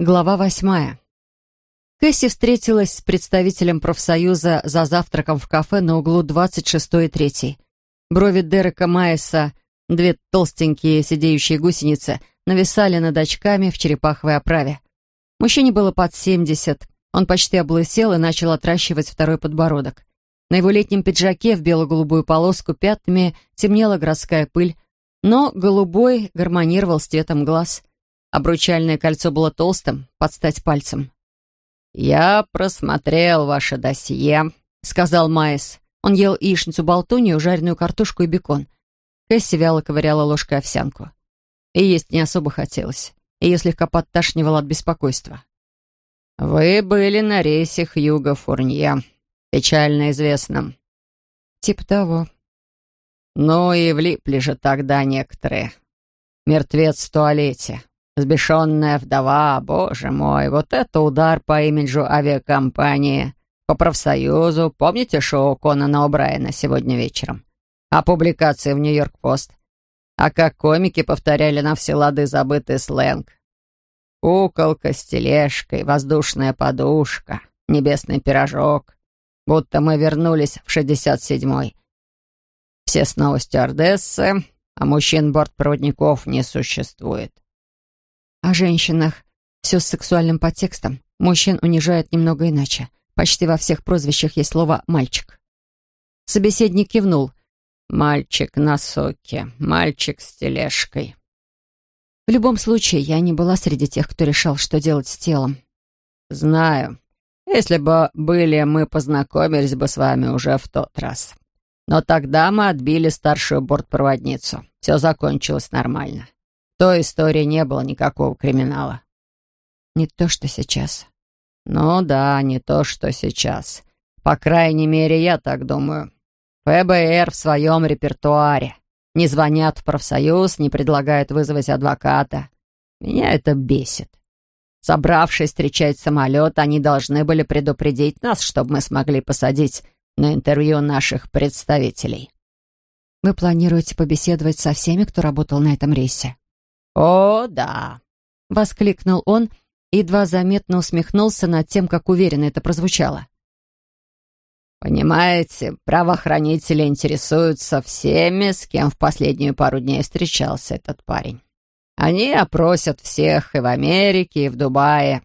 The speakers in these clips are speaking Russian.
Глава восьмая. Кэсси встретилась с представителем профсоюза за завтраком в кафе на углу 26 и 3. Брови Дерека Майеса, две толстенькие сидеющие гусеницы, нависали над очками в черепаховой оправе. Мужчине было под 70. Он почти облысел и начал отращивать второй подбородок. На его летнем пиджаке в бело-голубую полоску пятнами темнела городская пыль, но голубой гармонировал с цветом глаз. Обручальное кольцо было толстым, под стать пальцем. «Я просмотрел ваше досье», — сказал Майс. Он ел яичницу болтунью, жареную картошку и бекон. Кэсси вяло ковыряла ложкой овсянку. И есть не особо хотелось. Ее слегка подташнивало от беспокойства. «Вы были на рейсе Хьюга Фурнье, печально известном». «Типа того». «Ну и влипли же тогда некоторые. Мертвец в туалете. Сбешенная вдова, боже мой, вот это удар по имиджу авиакомпании. По профсоюзу. Помните шоу Конана О'Брайена сегодня вечером? А публикации в Нью-Йорк-Пост? А как комики повторяли на все лады забытый сленг. Куколка с тележкой, воздушная подушка, небесный пирожок. Будто мы вернулись в 67-й. Все снова стюардессы, а мужчин-бортпроводников не существует. О женщинах. Все с сексуальным подтекстом. Мужчин унижают немного иначе. Почти во всех прозвищах есть слово «мальчик». Собеседник кивнул. «Мальчик на соке, мальчик с тележкой». В любом случае, я не была среди тех, кто решал, что делать с телом. «Знаю. Если бы были, мы познакомились бы с вами уже в тот раз. Но тогда мы отбили старшую бортпроводницу. Все закончилось нормально той истории не было никакого криминала. Не то, что сейчас. Ну да, не то, что сейчас. По крайней мере, я так думаю. ФБР в своем репертуаре. Не звонят в профсоюз, не предлагают вызвать адвоката. Меня это бесит. Собравшись встречать самолет, они должны были предупредить нас, чтобы мы смогли посадить на интервью наших представителей. Вы планируете побеседовать со всеми, кто работал на этом рейсе? «О, да!» — воскликнул он едва заметно усмехнулся над тем, как уверенно это прозвучало. «Понимаете, правоохранители интересуются всеми, с кем в последнюю пару дней встречался этот парень. Они опросят всех и в Америке, и в Дубае,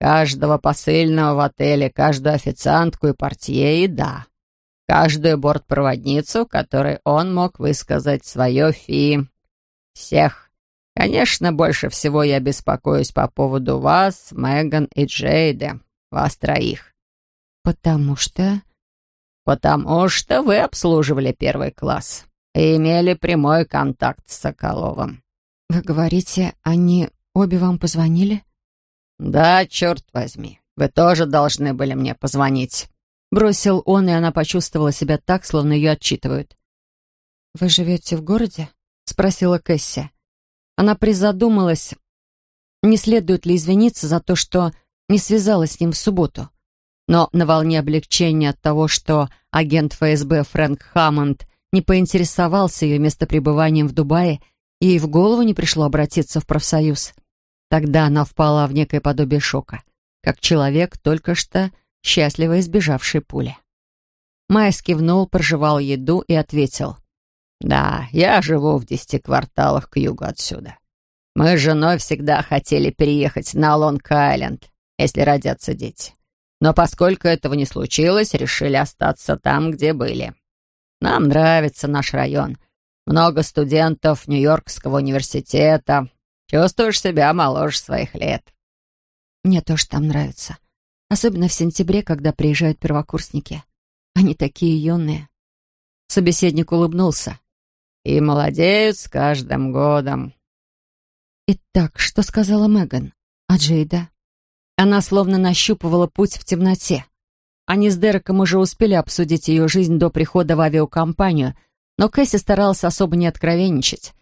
каждого посыльного в отеле, каждую официантку и портье, и да, каждую бортпроводницу, которой он мог высказать свое фи. Всех. Конечно, больше всего я беспокоюсь по поводу вас, Меган и Джейда, вас троих. Потому что... Потому что вы обслуживали первый класс и имели прямой контакт с Соколовым. Вы говорите, они обе вам позвонили? Да, черт возьми, вы тоже должны были мне позвонить. Бросил он, и она почувствовала себя так, словно ее отчитывают. «Вы живете в городе?» — спросила Кэсси. Она призадумалась, не следует ли извиниться за то, что не связалась с ним в субботу. Но на волне облегчения от того, что агент ФСБ Фрэнк Хаммонд не поинтересовался ее местопребыванием в Дубае, ей в голову не пришло обратиться в профсоюз. Тогда она впала в некое подобие шока, как человек, только что счастливо избежавший пули. Майс кивнул, прожевал еду и ответил. «Да, я живу в десяти кварталах к югу отсюда. Мы с женой всегда хотели переехать на Лонг-Айленд, если родятся дети. Но поскольку этого не случилось, решили остаться там, где были. Нам нравится наш район. Много студентов Нью-Йоркского университета. Чувствуешь себя моложе своих лет». «Мне тоже там нравится. Особенно в сентябре, когда приезжают первокурсники. Они такие юные». Собеседник улыбнулся и молодеют с каждым годом». Итак, что сказала Меган? А Джейда? Она словно нащупывала путь в темноте. Они с Дереком уже успели обсудить ее жизнь до прихода в авиакомпанию, но Кэсси старалась особо не откровенничать.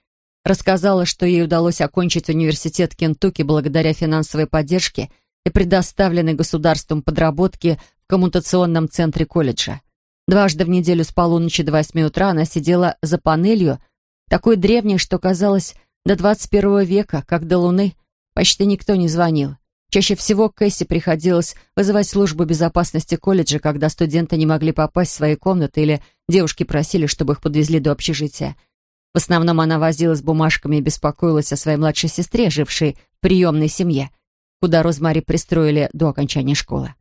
Рассказала, что ей удалось окончить университет Кентукки благодаря финансовой поддержке и предоставленной государством подработке в коммутационном центре колледжа. Дважды в неделю с полуночи до восьми утра она сидела за панелью, такой древней, что казалось, до 21 века, как до Луны, почти никто не звонил. Чаще всего Кэсси приходилось вызывать службу безопасности колледжа, когда студенты не могли попасть в свои комнаты или девушки просили, чтобы их подвезли до общежития. В основном она возилась бумажками и беспокоилась о своей младшей сестре, жившей в приемной семье, куда Розмари пристроили до окончания школы.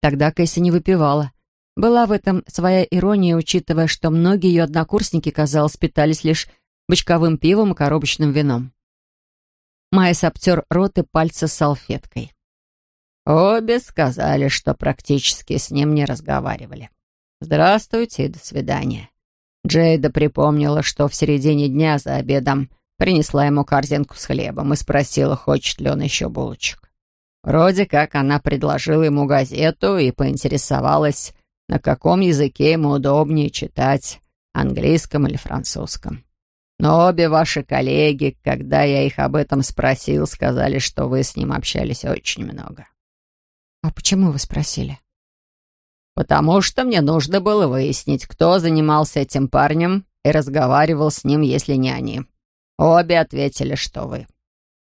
Тогда Кэсси не выпивала. Была в этом своя ирония, учитывая, что многие ее однокурсники, казалось, питались лишь бочковым пивом и коробочным вином. Майс обтер рот и пальцы салфеткой. Обе сказали, что практически с ним не разговаривали. «Здравствуйте и до свидания». Джейда припомнила, что в середине дня за обедом принесла ему корзинку с хлебом и спросила, хочет ли он еще булочек. Вроде как она предложила ему газету и поинтересовалась, на каком языке ему удобнее читать, английском или французском. Но обе ваши коллеги, когда я их об этом спросил, сказали, что вы с ним общались очень много. А почему вы спросили? Потому что мне нужно было выяснить, кто занимался этим парнем и разговаривал с ним, если не они. Обе ответили, что вы.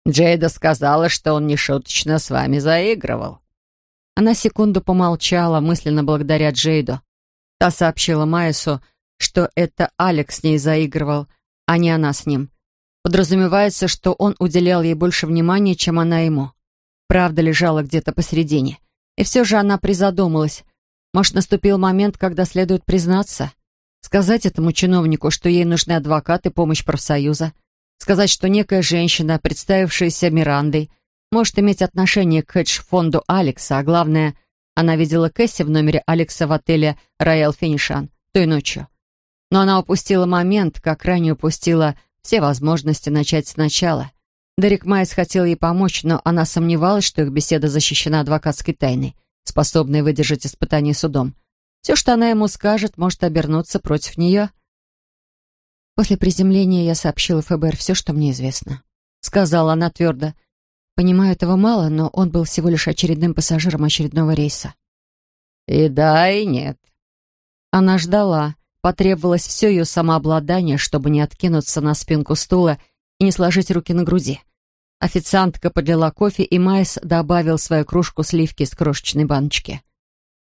Джейда сказала, что он нешуточно с вами заигрывал. Она секунду помолчала, мысленно благодаря Джейду. Та сообщила Майсу, что это Алекс с ней заигрывал — а не она с ним. Подразумевается, что он уделял ей больше внимания, чем она ему. Правда лежала где-то посередине. И все же она призадумалась. Может, наступил момент, когда следует признаться? Сказать этому чиновнику, что ей нужны адвокат и помощь профсоюза? Сказать, что некая женщина, представившаяся Мирандой, может иметь отношение к хедж-фонду Алекса, а главное, она видела Кэсси в номере Алекса в отеле «Роял Финишан» той ночью. Но она упустила момент, как ранее упустила все возможности начать сначала. Дерек Майс хотел ей помочь, но она сомневалась, что их беседа защищена адвокатской тайной, способной выдержать испытание судом. Все, что она ему скажет, может обернуться против нее. «После приземления я сообщила ФБР все, что мне известно», — сказала она твердо. «Понимаю, этого мало, но он был всего лишь очередным пассажиром очередного рейса». «И да, и нет». Она ждала, Потребовалось все ее самообладание, чтобы не откинуться на спинку стула и не сложить руки на груди. Официантка подлила кофе, и Майс добавил свою кружку сливки из крошечной баночки.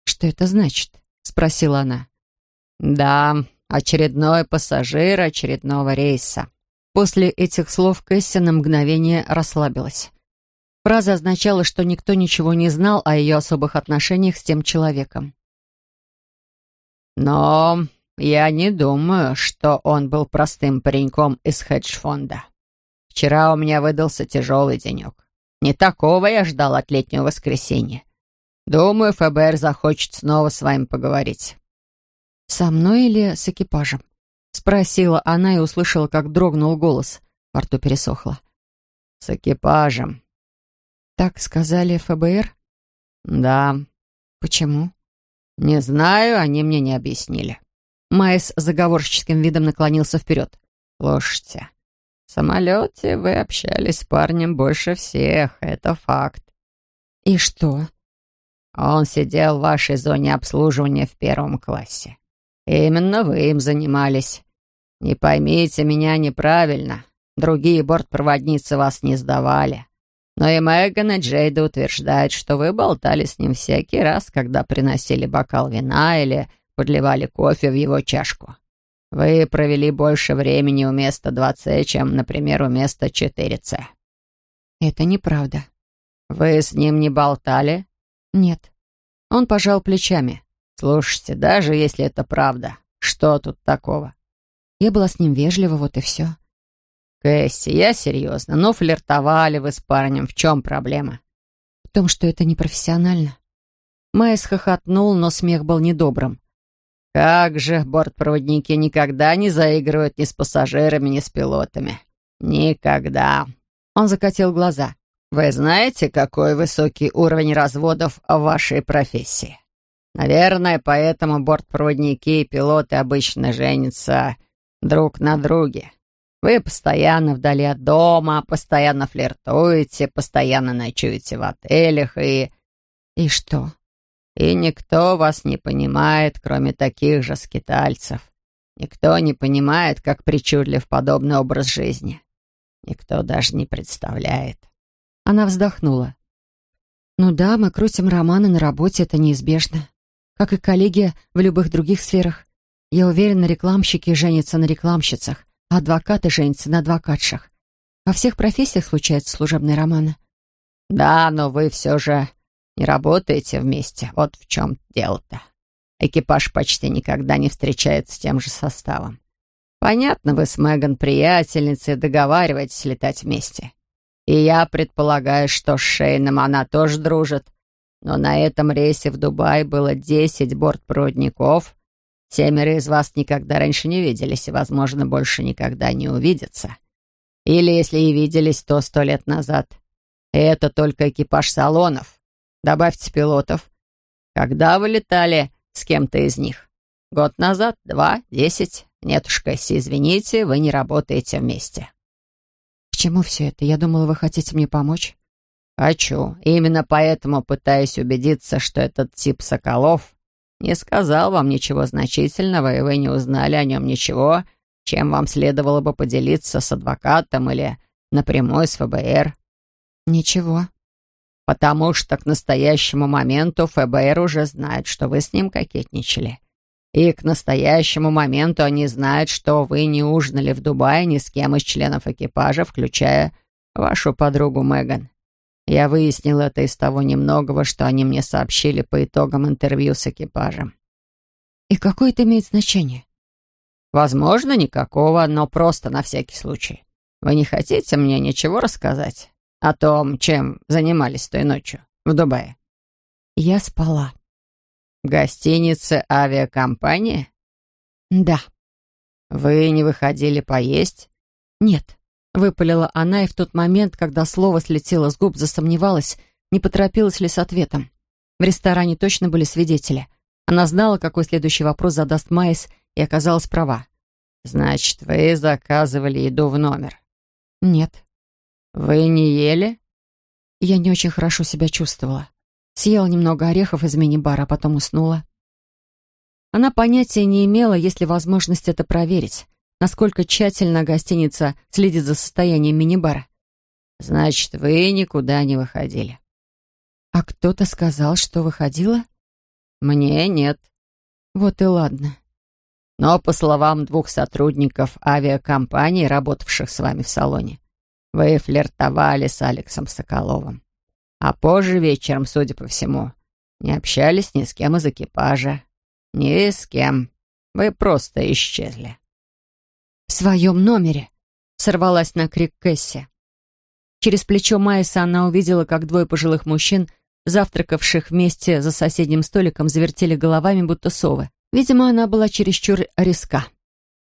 «Что это значит?» — спросила она. «Да, очередной пассажир очередного рейса». После этих слов Кэсси на мгновение расслабилась. Фраза означала, что никто ничего не знал о ее особых отношениях с тем человеком. «Но я не думаю, что он был простым пареньком из хедж-фонда. Вчера у меня выдался тяжелый денек. Не такого я ждал от летнего воскресенья. Думаю, ФБР захочет снова с вами поговорить. «Со мной или с экипажем?» — спросила она и услышала, как дрогнул голос. Во рту пересохло. «С экипажем». «Так сказали ФБР?» «Да». «Почему?» «Не знаю, они мне не объяснили». Майс заговорщическим видом наклонился вперед. «Слушайте, в самолете вы общались с парнем больше всех, это факт». «И что?» «Он сидел в вашей зоне обслуживания в первом классе. Именно вы им занимались. Не поймите меня неправильно. Другие бортпроводницы вас не сдавали. Но и Меган и Джейда утверждают, что вы болтали с ним всякий раз, когда приносили бокал вина или подливали кофе в его чашку. Вы провели больше времени у места 2С, чем, например, у места 4С. Это неправда. Вы с ним не болтали? Нет. Он пожал плечами. Слушайте, даже если это правда, что тут такого? Я была с ним вежлива, вот и все. Кэсси, я серьезно. Ну, флиртовали вы с парнем. В чем проблема? В том, что это непрофессионально. Майс хохотнул, но смех был недобрым. Как же бортпроводники никогда не заигрывают ни с пассажирами, ни с пилотами. Никогда. Он закатил глаза. Вы знаете, какой высокий уровень разводов в вашей профессии? Наверное, поэтому бортпроводники и пилоты обычно женятся друг на друге. Вы постоянно вдали от дома, постоянно флиртуете, постоянно ночуете в отелях и... И что? И никто вас не понимает, кроме таких же скитальцев. Никто не понимает, как причудлив подобный образ жизни. Никто даже не представляет. Она вздохнула. Ну да, мы крутим романы на работе, это неизбежно. Как и коллеги в любых других сферах. Я уверена, рекламщики женятся на рекламщицах, адвокаты женятся на адвокатшах. Во всех профессиях случаются служебные романы. Да, но вы все же не работаете вместе. Вот в чем дело-то. Экипаж почти никогда не встречается с тем же составом. Понятно, вы с Меган приятельницы договариваетесь летать вместе. И я предполагаю, что с Шейном она тоже дружит. Но на этом рейсе в Дубай было десять бортпроводников, Семеро из вас никогда раньше не виделись и, возможно, больше никогда не увидятся. Или, если и виделись, то сто лет назад. И это только экипаж салонов. Добавьте пилотов. Когда вы летали с кем-то из них? Год назад? Два? Десять? Нет уж, Кэсси, извините, вы не работаете вместе. К чему все это? Я думала, вы хотите мне помочь. Хочу. Именно поэтому пытаюсь убедиться, что этот тип Соколов не сказал вам ничего значительного, и вы не узнали о нем ничего, чем вам следовало бы поделиться с адвокатом или напрямую с ФБР. Ничего. Потому что к настоящему моменту ФБР уже знает, что вы с ним кокетничали. И к настоящему моменту они знают, что вы не ужинали в Дубае ни с кем из членов экипажа, включая вашу подругу Меган. Я выяснил это из того немногого, что они мне сообщили по итогам интервью с экипажем. И какое это имеет значение? Возможно, никакого, но просто на всякий случай. Вы не хотите мне ничего рассказать о том, чем занимались той ночью в Дубае? Я спала. В гостинице авиакомпании? Да. Вы не выходили поесть? Нет. Выпалила она, и в тот момент, когда слово слетело с губ, засомневалась, не поторопилась ли с ответом. В ресторане точно были свидетели. Она знала, какой следующий вопрос задаст Майс, и оказалась права. «Значит, вы заказывали еду в номер?» «Нет». «Вы не ели?» Я не очень хорошо себя чувствовала. Съела немного орехов из мини-бара, а потом уснула. Она понятия не имела, есть ли возможность это проверить насколько тщательно гостиница следит за состоянием мини-бара. «Значит, вы никуда не выходили». «А кто-то сказал, что выходила?» «Мне нет». «Вот и ладно». «Но, по словам двух сотрудников авиакомпании, работавших с вами в салоне, вы флиртовали с Алексом Соколовым. А позже вечером, судя по всему, не общались ни с кем из экипажа. Ни с кем. Вы просто исчезли» своем номере!» — сорвалась на крик Кэсси. Через плечо Майса она увидела, как двое пожилых мужчин, завтракавших вместе за соседним столиком, завертели головами, будто совы. Видимо, она была чересчур риска.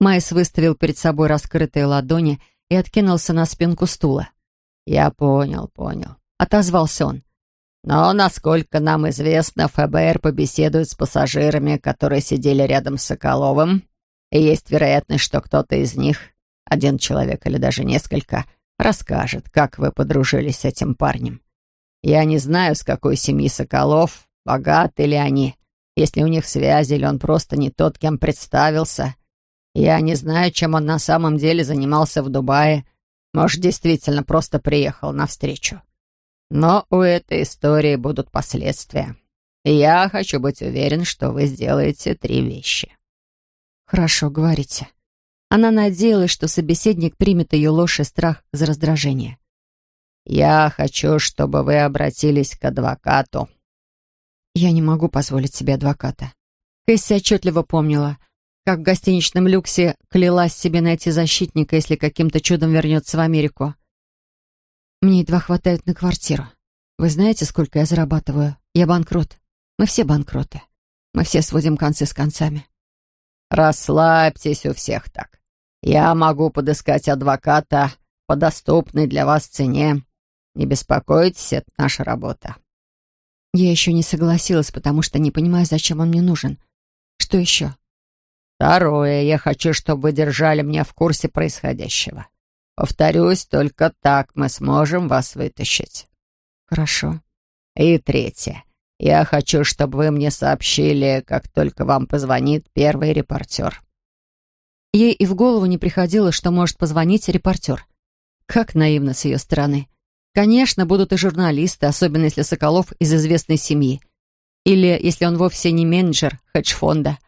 Майс выставил перед собой раскрытые ладони и откинулся на спинку стула. «Я понял, понял», — отозвался он. «Но, насколько нам известно, ФБР побеседует с пассажирами, которые сидели рядом с Соколовым, и есть вероятность, что кто-то из них, один человек или даже несколько, расскажет, как вы подружились с этим парнем. Я не знаю, с какой семьи Соколов, богаты ли они, если у них связи, или он просто не тот, кем представился. Я не знаю, чем он на самом деле занимался в Дубае. Может, действительно просто приехал навстречу. Но у этой истории будут последствия. И я хочу быть уверен, что вы сделаете три вещи. «Хорошо, говорите». Она надеялась, что собеседник примет ее ложь и страх за раздражение. «Я хочу, чтобы вы обратились к адвокату». «Я не могу позволить себе адвоката». Кэсси отчетливо помнила, как в гостиничном люксе клялась себе найти защитника, если каким-то чудом вернется в Америку. «Мне едва хватает на квартиру. Вы знаете, сколько я зарабатываю? Я банкрот. Мы все банкроты. Мы все сводим концы с концами». «Расслабьтесь у всех так. Я могу подыскать адвоката по доступной для вас цене. Не беспокойтесь, это наша работа». Я еще не согласилась, потому что не понимаю, зачем он мне нужен. Что еще? Второе. Я хочу, чтобы вы держали меня в курсе происходящего. Повторюсь, только так мы сможем вас вытащить. Хорошо. И третье. Я хочу, чтобы вы мне сообщили, как только вам позвонит первый репортер». Ей и в голову не приходило, что может позвонить репортер. Как наивно с ее стороны. Конечно, будут и журналисты, особенно если Соколов из известной семьи. Или если он вовсе не менеджер хедж-фонда.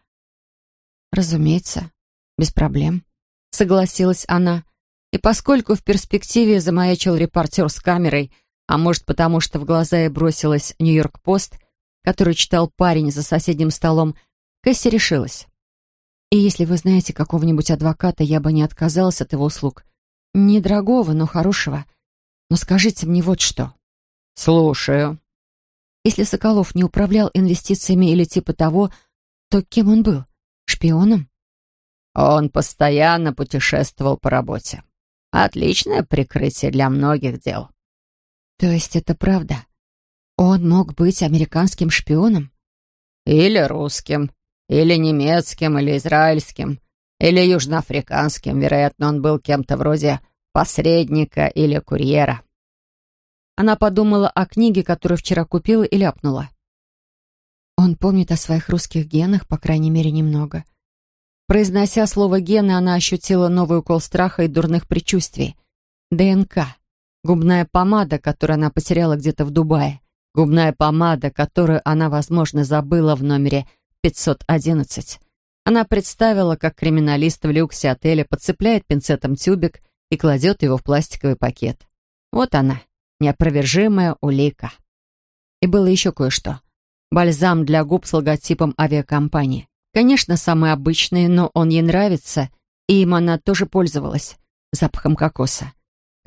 Разумеется, без проблем. Согласилась она. И поскольку в перспективе замаячил репортер с камерой, а может потому, что в глаза ей бросилась «Нью-Йорк-Пост», который читал парень за соседним столом, Кэсси решилась. «И если вы знаете какого-нибудь адвоката, я бы не отказалась от его услуг. Недорогого, но хорошего. Но скажите мне вот что». «Слушаю». Если Соколов не управлял инвестициями или типа того, то кем он был? Шпионом? Он постоянно путешествовал по работе. Отличное прикрытие для многих дел. То есть это правда? Он мог быть американским шпионом? Или русским, или немецким, или израильским, или южноафриканским. Вероятно, он был кем-то вроде посредника или курьера. Она подумала о книге, которую вчера купила и ляпнула. Он помнит о своих русских генах, по крайней мере, немного. Произнося слово «гены», она ощутила новый укол страха и дурных предчувствий. ДНК. Губная помада, которую она потеряла где-то в Дубае. Губная помада, которую она, возможно, забыла в номере 511. Она представила, как криминалист в люксе отеля подцепляет пинцетом тюбик и кладет его в пластиковый пакет. Вот она, неопровержимая улика. И было еще кое-что. Бальзам для губ с логотипом авиакомпании. Конечно, самый обычный, но он ей нравится, и им она тоже пользовалась. Запахом кокоса.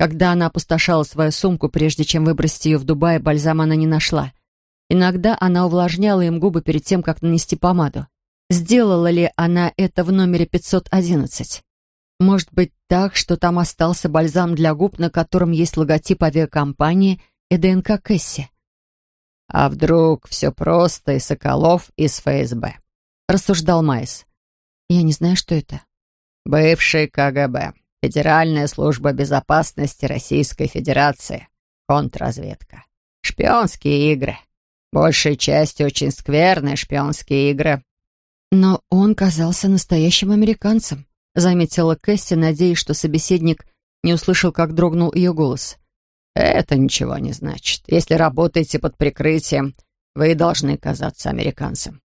Когда она опустошала свою сумку, прежде чем выбросить ее в Дубае, бальзам она не нашла. Иногда она увлажняла им губы перед тем, как нанести помаду. Сделала ли она это в номере 511? Может быть так, что там остался бальзам для губ, на котором есть логотип авиакомпании и ДНК Кэсси? А вдруг все просто, и Соколов из ФСБ? Рассуждал Майс. Я не знаю, что это. Бывший КГБ. Федеральная служба безопасности Российской Федерации. Контрразведка. Шпионские игры. Большей частью очень скверные шпионские игры. Но он казался настоящим американцем, заметила Кэсси, надеясь, что собеседник не услышал, как дрогнул ее голос. Это ничего не значит. Если работаете под прикрытием, вы должны казаться американцем.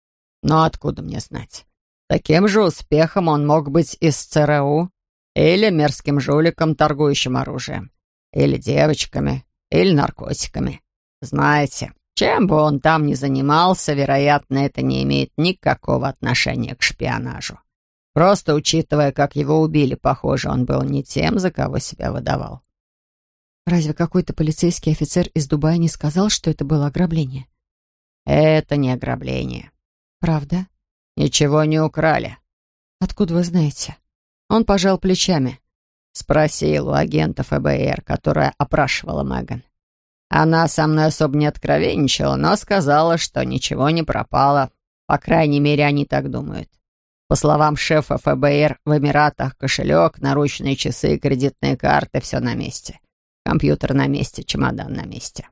Но откуда мне знать? Таким же успехом он мог быть из ЦРУ или мерзким жуликом, торгующим оружием, или девочками, или наркотиками. Знаете, чем бы он там ни занимался, вероятно, это не имеет никакого отношения к шпионажу. Просто учитывая, как его убили, похоже, он был не тем, за кого себя выдавал. Разве какой-то полицейский офицер из Дубая не сказал, что это было ограбление? Это не ограбление. Правда? Ничего не украли. Откуда вы знаете? Он пожал плечами. Спросил у агента ФБР, которая опрашивала Меган. Она со мной особо не откровенничала, но сказала, что ничего не пропало. По крайней мере, они так думают. По словам шефа ФБР, в Эмиратах кошелек, наручные часы, кредитные карты — все на месте. Компьютер на месте, чемодан на месте.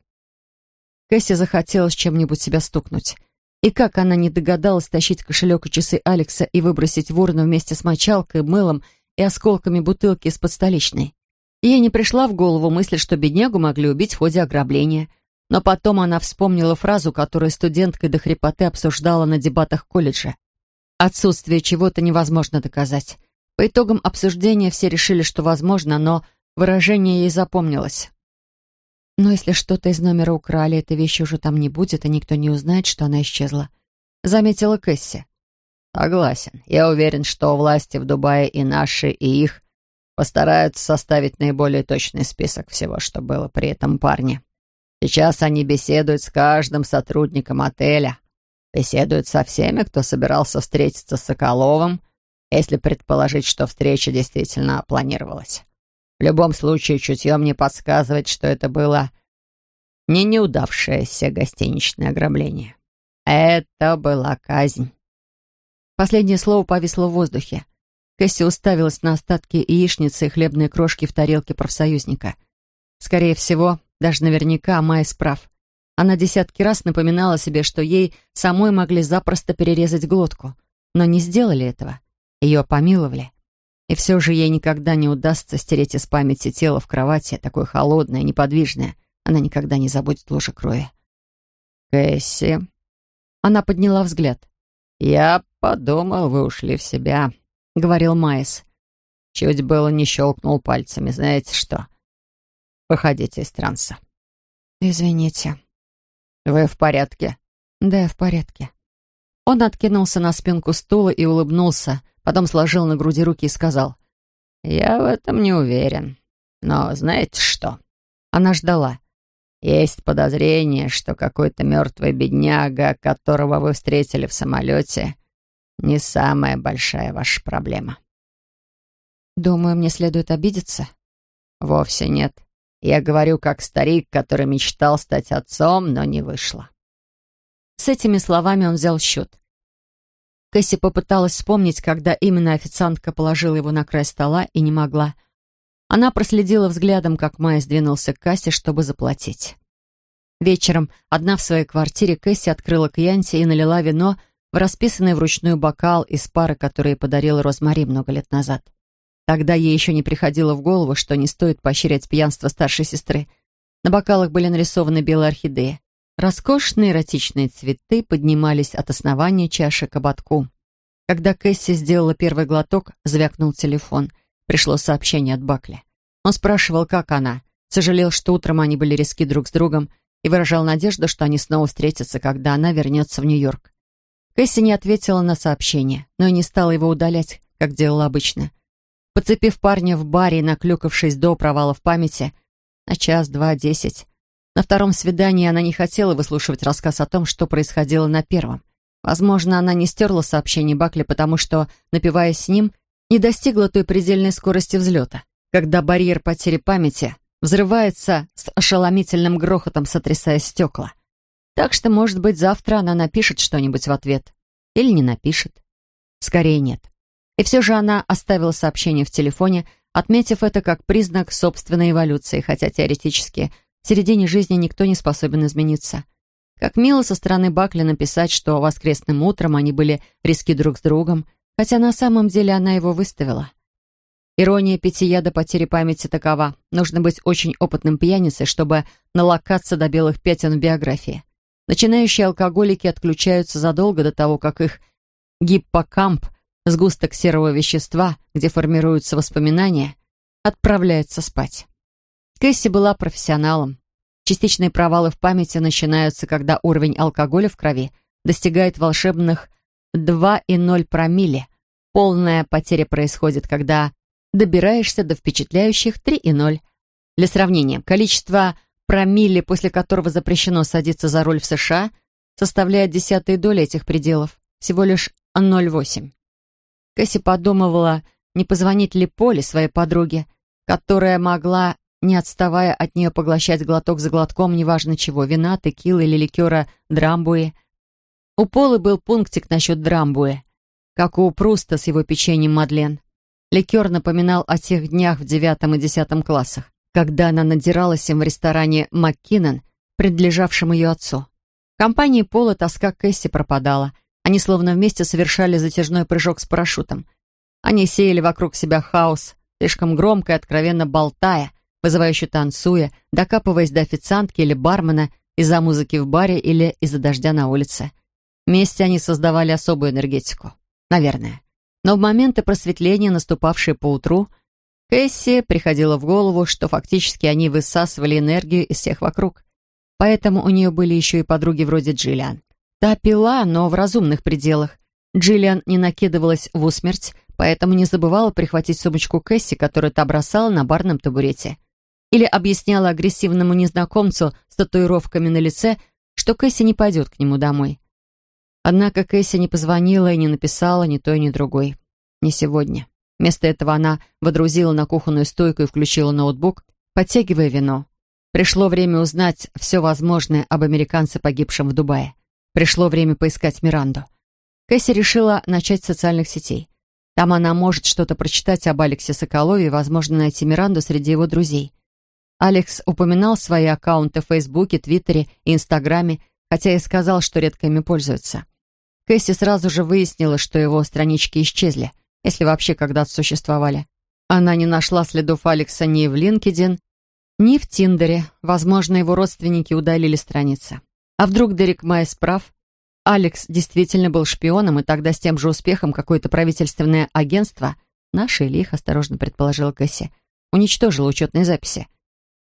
Кэсси захотелось чем-нибудь себя стукнуть. И как она не догадалась тащить кошелек и часы Алекса и выбросить ворона вместе с мочалкой, мылом и осколками бутылки из-под столичной. Ей не пришла в голову мысль, что беднягу могли убить в ходе ограбления. Но потом она вспомнила фразу, которую студенткой до хрипоты обсуждала на дебатах колледжа. Отсутствие чего-то невозможно доказать. По итогам обсуждения все решили, что возможно, но Выражение ей запомнилось. Но если что-то из номера украли, этой вещи уже там не будет, и никто не узнает, что она исчезла. Заметила Кэсси. Согласен. Я уверен, что власти в Дубае и наши, и их постараются составить наиболее точный список всего, что было при этом парне. Сейчас они беседуют с каждым сотрудником отеля, беседуют со всеми, кто собирался встретиться с Соколовым, если предположить, что встреча действительно планировалась. В любом случае, чутье мне подсказывает, что это было не неудавшееся гостиничное ограбление. Это была казнь. Последнее слово повисло в воздухе. Кэсси уставилась на остатки яичницы и хлебные крошки в тарелке профсоюзника. Скорее всего, даже наверняка Майя справ. Она десятки раз напоминала себе, что ей самой могли запросто перерезать глотку, но не сделали этого. Ее помиловали. И все же ей никогда не удастся стереть из памяти тело в кровати, такое холодное, неподвижное, Она никогда не забудет лужи крови. «Кэсси...» Она подняла взгляд. «Я подумал, вы ушли в себя», — говорил Майс. Чуть было не щелкнул пальцами. Знаете что? Выходите из транса. «Извините». «Вы в порядке?» «Да, в порядке». Он откинулся на спинку стула и улыбнулся, потом сложил на груди руки и сказал. «Я в этом не уверен. Но знаете что?» Она ждала. «Есть подозрение, что какой-то мертвый бедняга, которого вы встретили в самолете, не самая большая ваша проблема». «Думаю, мне следует обидеться?» «Вовсе нет. Я говорю как старик, который мечтал стать отцом, но не вышло». С этими словами он взял счет. Кэсси попыталась вспомнить, когда именно официантка положила его на край стола и не могла. Она проследила взглядом, как Майя сдвинулся к кассе, чтобы заплатить. Вечером, одна в своей квартире, Кэсси открыла кьянти и налила вино в расписанный вручную бокал из пары, который подарила Розмари много лет назад. Тогда ей еще не приходило в голову, что не стоит поощрять пьянство старшей сестры. На бокалах были нарисованы белые орхидеи. Роскошные эротичные цветы поднимались от основания чаши к ободку. Когда Кэсси сделала первый глоток, звякнул телефон. Пришло сообщение от Бакли. Он спрашивал, как она. Сожалел, что утром они были резки друг с другом и выражал надежду, что они снова встретятся, когда она вернется в Нью-Йорк. Кэсси не ответила на сообщение, но и не стала его удалять, как делала обычно. Подцепив парня в баре и наклюкавшись до провала в памяти, на час, два, десять, на втором свидании она не хотела выслушивать рассказ о том, что происходило на первом. Возможно, она не стерла сообщение Бакли, потому что, напиваясь с ним, не достигла той предельной скорости взлета, когда барьер потери памяти взрывается с ошеломительным грохотом, сотрясая стекла. Так что, может быть, завтра она напишет что-нибудь в ответ. Или не напишет. Скорее нет. И все же она оставила сообщение в телефоне, отметив это как признак собственной эволюции, хотя теоретически в середине жизни никто не способен измениться. Как мило со стороны Бакли написать, что воскресным утром они были риски друг с другом, хотя на самом деле она его выставила. Ирония питья до потери памяти такова. Нужно быть очень опытным пьяницей, чтобы налокаться до белых пятен в биографии. Начинающие алкоголики отключаются задолго до того, как их гиппокамп, сгусток серого вещества, где формируются воспоминания, отправляется спать. Кэсси была профессионалом. Частичные провалы в памяти начинаются, когда уровень алкоголя в крови достигает волшебных 2,0 промилле. Полная потеря происходит, когда добираешься до впечатляющих 3,0. Для сравнения, количество промилле, после которого запрещено садиться за руль в США, составляет десятые доли этих пределов, всего лишь 0,8. Кэсси подумывала, не позвонить ли Поле, своей подруге, которая могла, не отставая от нее, поглощать глоток за глотком, неважно чего, вина, текилы или ликера драмбуи. У Полы был пунктик насчет драмбуи, как у Пруста с его печеньем Мадлен. Ликер напоминал о тех днях в девятом и десятом классах, когда она надиралась им в ресторане «Маккинон», принадлежавшем ее отцу. В компании Пола тоска Кэсси пропадала. Они словно вместе совершали затяжной прыжок с парашютом. Они сеяли вокруг себя хаос, слишком громко и откровенно болтая, вызывающе танцуя, докапываясь до официантки или бармена из-за музыки в баре или из-за дождя на улице. Вместе они создавали особую энергетику. Наверное. Но в моменты просветления, наступавшие по утру, Кэсси приходило в голову, что фактически они высасывали энергию из всех вокруг. Поэтому у нее были еще и подруги вроде Джиллиан. Та пила, но в разумных пределах. Джиллиан не накидывалась в усмерть, поэтому не забывала прихватить сумочку Кэсси, которую та бросала на барном табурете. Или объясняла агрессивному незнакомцу с татуировками на лице, что Кэсси не пойдет к нему домой. Однако Кэсси не позвонила и не написала ни той, ни другой. Не сегодня. Вместо этого она водрузила на кухонную стойку и включила ноутбук, подтягивая вино. Пришло время узнать все возможное об американце, погибшем в Дубае. Пришло время поискать Миранду. Кэсси решила начать с социальных сетей. Там она может что-то прочитать об Алексе Соколове и, возможно, найти Миранду среди его друзей. Алекс упоминал свои аккаунты в Фейсбуке, Твиттере и Инстаграме, хотя и сказал, что редко ими пользуется. Кэсси сразу же выяснила, что его странички исчезли, если вообще когда-то существовали. Она не нашла следов Алекса ни в LinkedIn, Ни в Тиндере. Возможно, его родственники удалили страницы. А вдруг Дерек Майс прав? Алекс действительно был шпионом, и тогда с тем же успехом какое-то правительственное агентство, наше или их, осторожно предположила Кэсси, уничтожило учетные записи.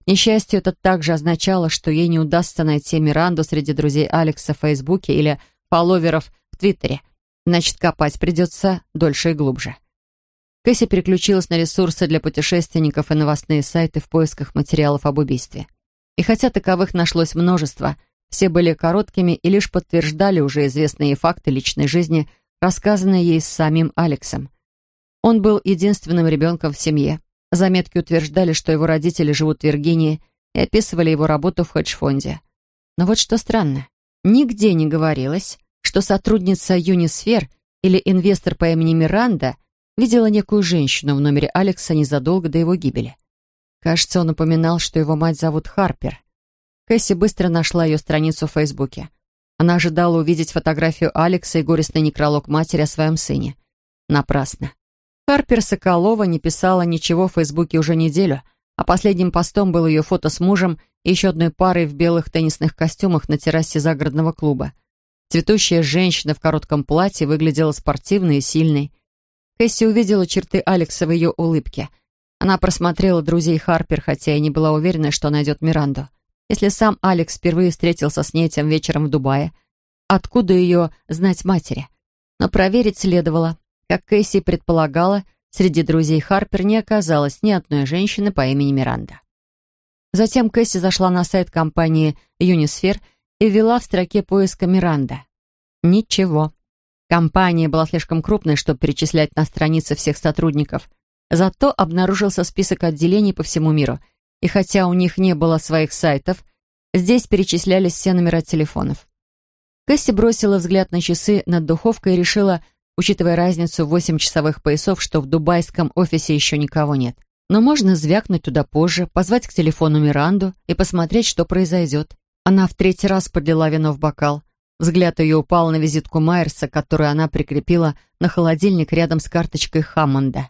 Несчастью, это также означало, что ей не удастся найти Миранду среди друзей Алекса в Фейсбуке или фолловеров в Твиттере. Значит, копать придется дольше и глубже. Кэсси переключилась на ресурсы для путешественников и новостные сайты в поисках материалов об убийстве. И хотя таковых нашлось множество, все были короткими и лишь подтверждали уже известные факты личной жизни, рассказанные ей самим Алексом. Он был единственным ребенком в семье. Заметки утверждали, что его родители живут в Виргинии и описывали его работу в хедж-фонде. Но вот что странно. Нигде не говорилось, что сотрудница Юнисфер или инвестор по имени Миранда видела некую женщину в номере Алекса незадолго до его гибели. Кажется, он упоминал, что его мать зовут Харпер. Кэсси быстро нашла ее страницу в Фейсбуке. Она ожидала увидеть фотографию Алекса и горестный некролог матери о своем сыне. Напрасно. Харпер Соколова не писала ничего в Фейсбуке уже неделю, а последним постом был ее фото с мужем и еще одной парой в белых теннисных костюмах на террасе загородного клуба. Цветущая женщина в коротком платье выглядела спортивной и сильной. Кэсси увидела черты Алекса в ее улыбке. Она просмотрела друзей Харпер, хотя и не была уверена, что найдет Миранду. Если сам Алекс впервые встретился с ней тем вечером в Дубае, откуда ее знать матери? Но проверить следовало. Как Кэсси предполагала, среди друзей Харпер не оказалось ни одной женщины по имени Миранда. Затем Кэсси зашла на сайт компании «Юнисфер» и ввела в строке поиска Миранда. Ничего. Компания была слишком крупной, чтобы перечислять на странице всех сотрудников. Зато обнаружился список отделений по всему миру. И хотя у них не было своих сайтов, здесь перечислялись все номера телефонов. Кэсси бросила взгляд на часы над духовкой и решила, учитывая разницу в 8 часовых поясов, что в дубайском офисе еще никого нет. Но можно звякнуть туда позже, позвать к телефону Миранду и посмотреть, что произойдет. Она в третий раз подлила вино в бокал. Взгляд ее упал на визитку Майерса, которую она прикрепила на холодильник рядом с карточкой Хаммонда.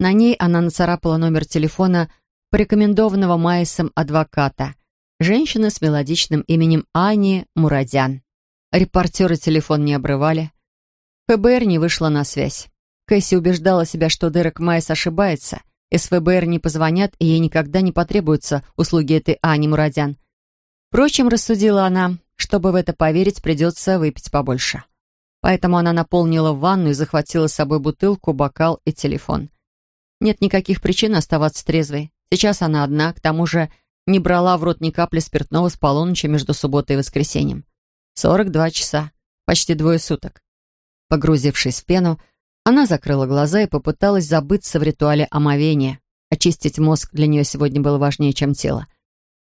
На ней она нацарапала номер телефона порекомендованного Майерсом адвоката, женщины с мелодичным именем Ани Мурадян. Репортеры телефон не обрывали. ФБР не вышла на связь. Кэсси убеждала себя, что Дерек Майс ошибается. Из ФБР не позвонят, и ей никогда не потребуются услуги этой Ани Мурадян. Впрочем, рассудила она, чтобы в это поверить, придется выпить побольше. Поэтому она наполнила ванну и захватила с собой бутылку, бокал и телефон. Нет никаких причин оставаться трезвой. Сейчас она одна, к тому же не брала в рот ни капли спиртного с полуночи между субботой и воскресеньем. 42 часа, почти двое суток. Погрузившись в пену, она закрыла глаза и попыталась забыться в ритуале омовения. Очистить мозг для нее сегодня было важнее, чем тело.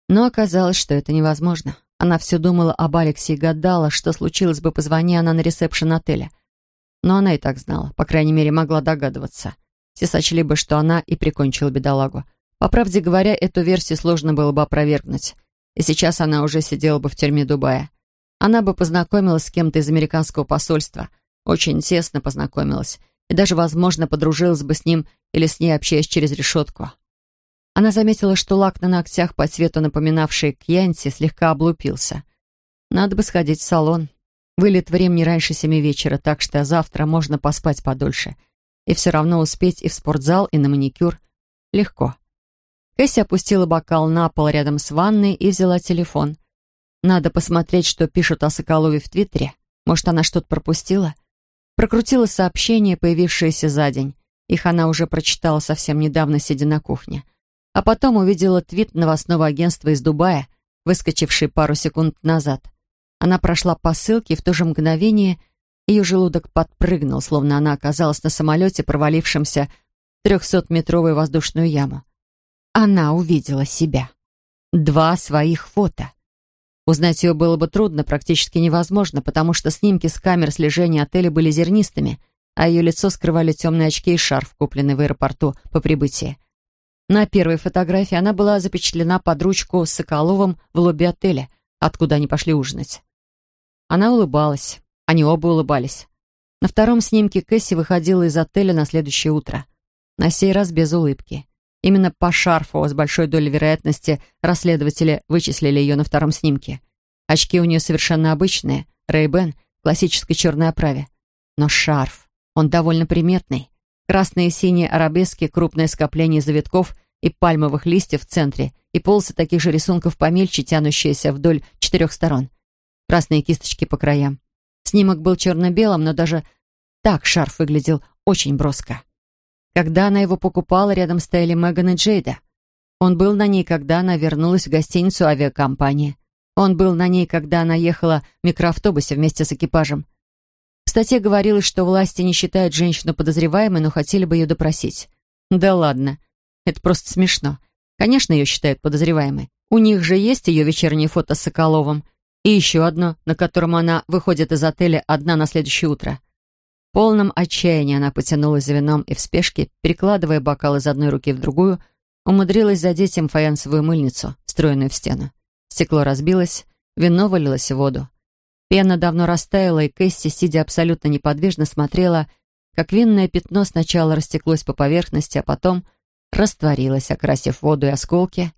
Но оказалось, что это невозможно. Она все думала об Алексе и гадала, что случилось бы, позвони она на ресепшн отеля. Но она и так знала, по крайней мере, могла догадываться. Все сочли бы, что она и прикончила бедолагу. По правде говоря, эту версию сложно было бы опровергнуть. И сейчас она уже сидела бы в тюрьме Дубая. Она бы познакомилась с кем-то из американского посольства, очень тесно познакомилась, и даже, возможно, подружилась бы с ним или с ней, общаясь через решетку. Она заметила, что лак на ногтях по цвету, напоминавший кьянти, слегка облупился. Надо бы сходить в салон. Вылет времени раньше семи вечера, так что завтра можно поспать подольше. И все равно успеть и в спортзал, и на маникюр. Легко. Кэсси опустила бокал на пол рядом с ванной и взяла телефон. Надо посмотреть, что пишут о Соколове в Твиттере. Может, она что-то пропустила? Прокрутила сообщения, появившиеся за день. Их она уже прочитала совсем недавно, сидя на кухне. А потом увидела твит новостного агентства из Дубая, выскочивший пару секунд назад. Она прошла по ссылке, и в то же мгновение ее желудок подпрыгнул, словно она оказалась на самолете, провалившемся в трехсотметровую воздушную яму. Она увидела себя. Два своих фото. Узнать ее было бы трудно, практически невозможно, потому что снимки с камер слежения отеля были зернистыми, а ее лицо скрывали темные очки и шарф, купленный в аэропорту по прибытии. На первой фотографии она была запечатлена под ручку с Соколовым в лобби отеля, откуда они пошли ужинать. Она улыбалась. Они оба улыбались. На втором снимке Кэсси выходила из отеля на следующее утро. На сей раз без улыбки. Именно по шарфу с большой долей вероятности расследователи вычислили ее на втором снимке. Очки у нее совершенно обычные, Ray-Ban, классической черной оправе. Но шарф, он довольно приметный. Красные и синие арабески, крупное скопление завитков и пальмовых листьев в центре и полосы таких же рисунков помельче, тянущиеся вдоль четырех сторон. Красные кисточки по краям. Снимок был черно-белым, но даже так шарф выглядел очень броско. Когда она его покупала, рядом стояли Меган и Джейда. Он был на ней, когда она вернулась в гостиницу авиакомпании. Он был на ней, когда она ехала в микроавтобусе вместе с экипажем. В статье говорилось, что власти не считают женщину подозреваемой, но хотели бы ее допросить. Да ладно. Это просто смешно. Конечно, ее считают подозреваемой. У них же есть ее вечернее фото с Соколовым. И еще одно, на котором она выходит из отеля одна на следующее утро. В полном отчаянии она потянулась за вином и в спешке, перекладывая бокал из одной руки в другую, умудрилась задеть им фаянсовую мыльницу, встроенную в стену. Стекло разбилось, вино вылилось в воду. Пена давно растаяла, и Кэсси, сидя абсолютно неподвижно, смотрела, как винное пятно сначала растеклось по поверхности, а потом растворилось, окрасив воду и осколки.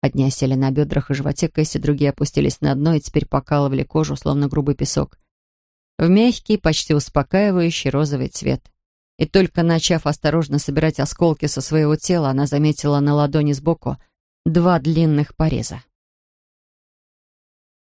Одни осели на бедрах и животе Кэсси, другие опустились на дно и теперь покалывали кожу, словно грубый песок. В мягкий, почти успокаивающий розовый цвет. И только начав осторожно собирать осколки со своего тела, она заметила на ладони сбоку два длинных пореза.